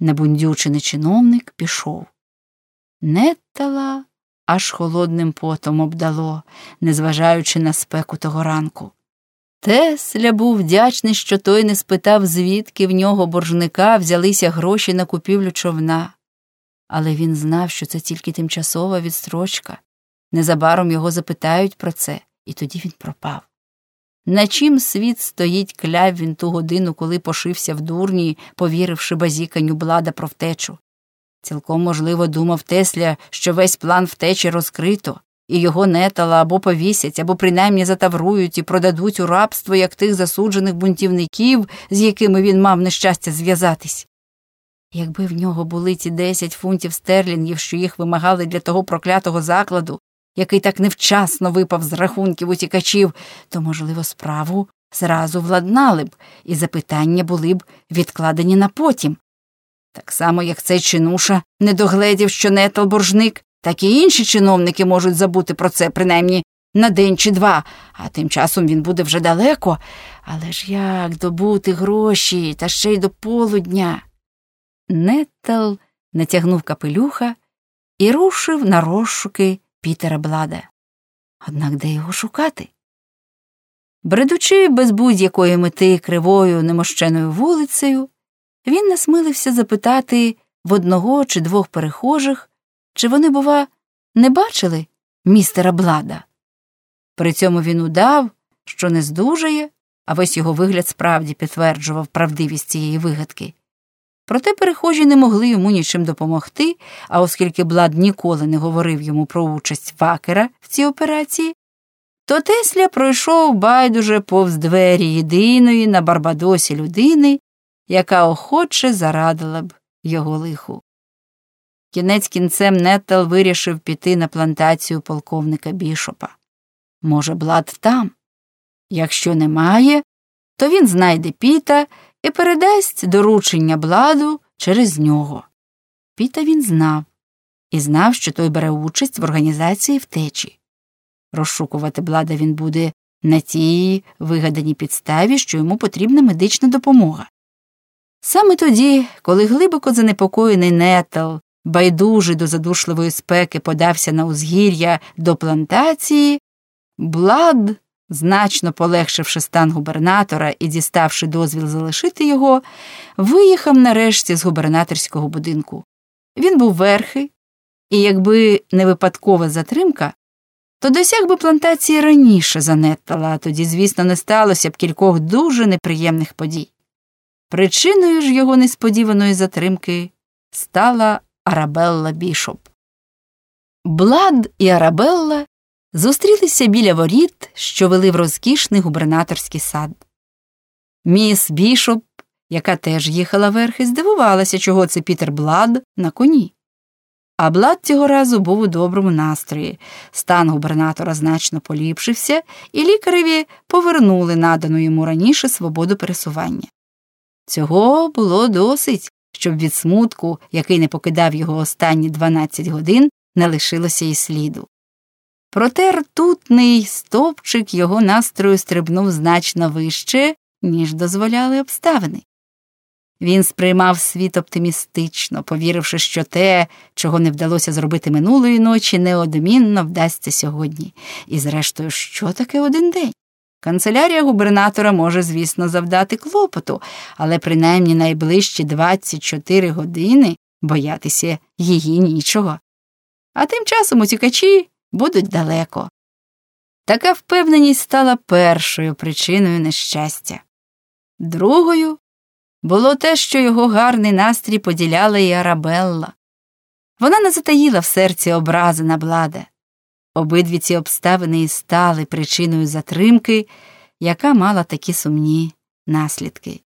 Набундючений чиновник пішов. Неттала аж холодним потом обдало, незважаючи на спеку того ранку. Тесля був вдячний, що той не спитав, звідки в нього боржника взялися гроші на купівлю човна. Але він знав, що це тільки тимчасова відстрочка. Незабаром його запитають про це, і тоді він пропав. На чим світ стоїть, кляв він ту годину, коли пошився в дурні, повіривши базіканню блада про втечу. Цілком можливо думав Тесля, що весь план втечі розкрито, і його нетала або повісять, або принаймні затаврують і продадуть у рабство, як тих засуджених бунтівників, з якими він мав нещастя зв'язатись. Якби в нього були ті десять фунтів стерлінгів, що їх вимагали для того проклятого закладу, який так невчасно випав з рахунків утікачів, то, можливо, справу зразу владнали б, і запитання були б відкладені на потім. Так само, як цей чинуша не догледів, що нетл боржник, так і інші чиновники можуть забути про це, принаймні на день чи два, а тим часом він буде вже далеко. Але ж як добути гроші та ще й до полудня? Неттл натягнув капелюха і рушив на розшуки Пітера Блада. Однак де його шукати? Бредучи без будь-якої мети кривою немощеною вулицею, він насмилився запитати в одного чи двох перехожих, чи вони, бува, не бачили містера Блада. При цьому він удав, що не здужає, а весь його вигляд справді підтверджував правдивість цієї вигадки. Проте перехожі не могли йому нічим допомогти, а оскільки Блад ніколи не говорив йому про участь Вакера в цій операції, то Тесля пройшов байдуже повз двері єдиної на Барбадосі людини, яка охоче зарадила б його лиху. Кінець кінцем Неттл вирішив піти на плантацію полковника бішопа. Може, Блад там? Якщо немає, то він знайде піта і передасть доручення бладу через нього. Піта він знав і знав, що той бере участь в організації втечі. Розшукувати блада він буде на тій вигаданій підставі, що йому потрібна медична допомога. Саме тоді, коли глибоко занепокоєний нетл, байдужий до задушливої спеки, подався на узгір'я до плантації, блад значно полегшивши стан губернатора і діставши дозвіл залишити його, виїхав нарешті з губернаторського будинку. Він був верхи, і якби не випадкова затримка, то досяг би плантації раніше за Неттала, а тоді, звісно, не сталося б кількох дуже неприємних подій. Причиною ж його несподіваної затримки стала Арабелла Бішоп. Блад і Арабелла зустрілися біля воріт, що вели в розкішний губернаторський сад. Міс Бішоп, яка теж їхала верхи, здивувалася, чого це Пітер Блад на коні. А Блад цього разу був у доброму настрої. Стан губернатора значно поліпшився, і лікареві повернули надану йому раніше свободу пересування. Цього було досить, щоб від смутку, який не покидав його останні 12 годин, не лишилося і сліду. Проте ртутний стовпчик його настрою стрибнув значно вище, ніж дозволяли обставини. Він сприймав світ оптимістично, повіривши, що те, чого не вдалося зробити минулої ночі, неодмінно вдасться сьогодні. І, зрештою, що таке один день? Канцелярія губернатора може, звісно, завдати клопоту, але принаймні найближчі 24 години боятися її нічого. А тим часом утікачі будуть далеко. Така впевненість стала першою причиною нещастя. Другою було те, що його гарний настрій поділяла і Арабелла. Вона не затаїла в серці образи на блада. Обидві ці обставини і стали причиною затримки, яка мала такі сумні наслідки.